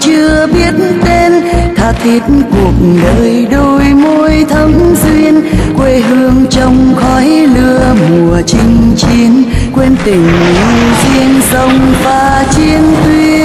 chưa biết tên. Tha thiết cuộc đời đôi môi thắm duyên. Quê hương trong khói lửa mùa chinh chiến. Quên tình yêu riêng sông pha chiến tuyến.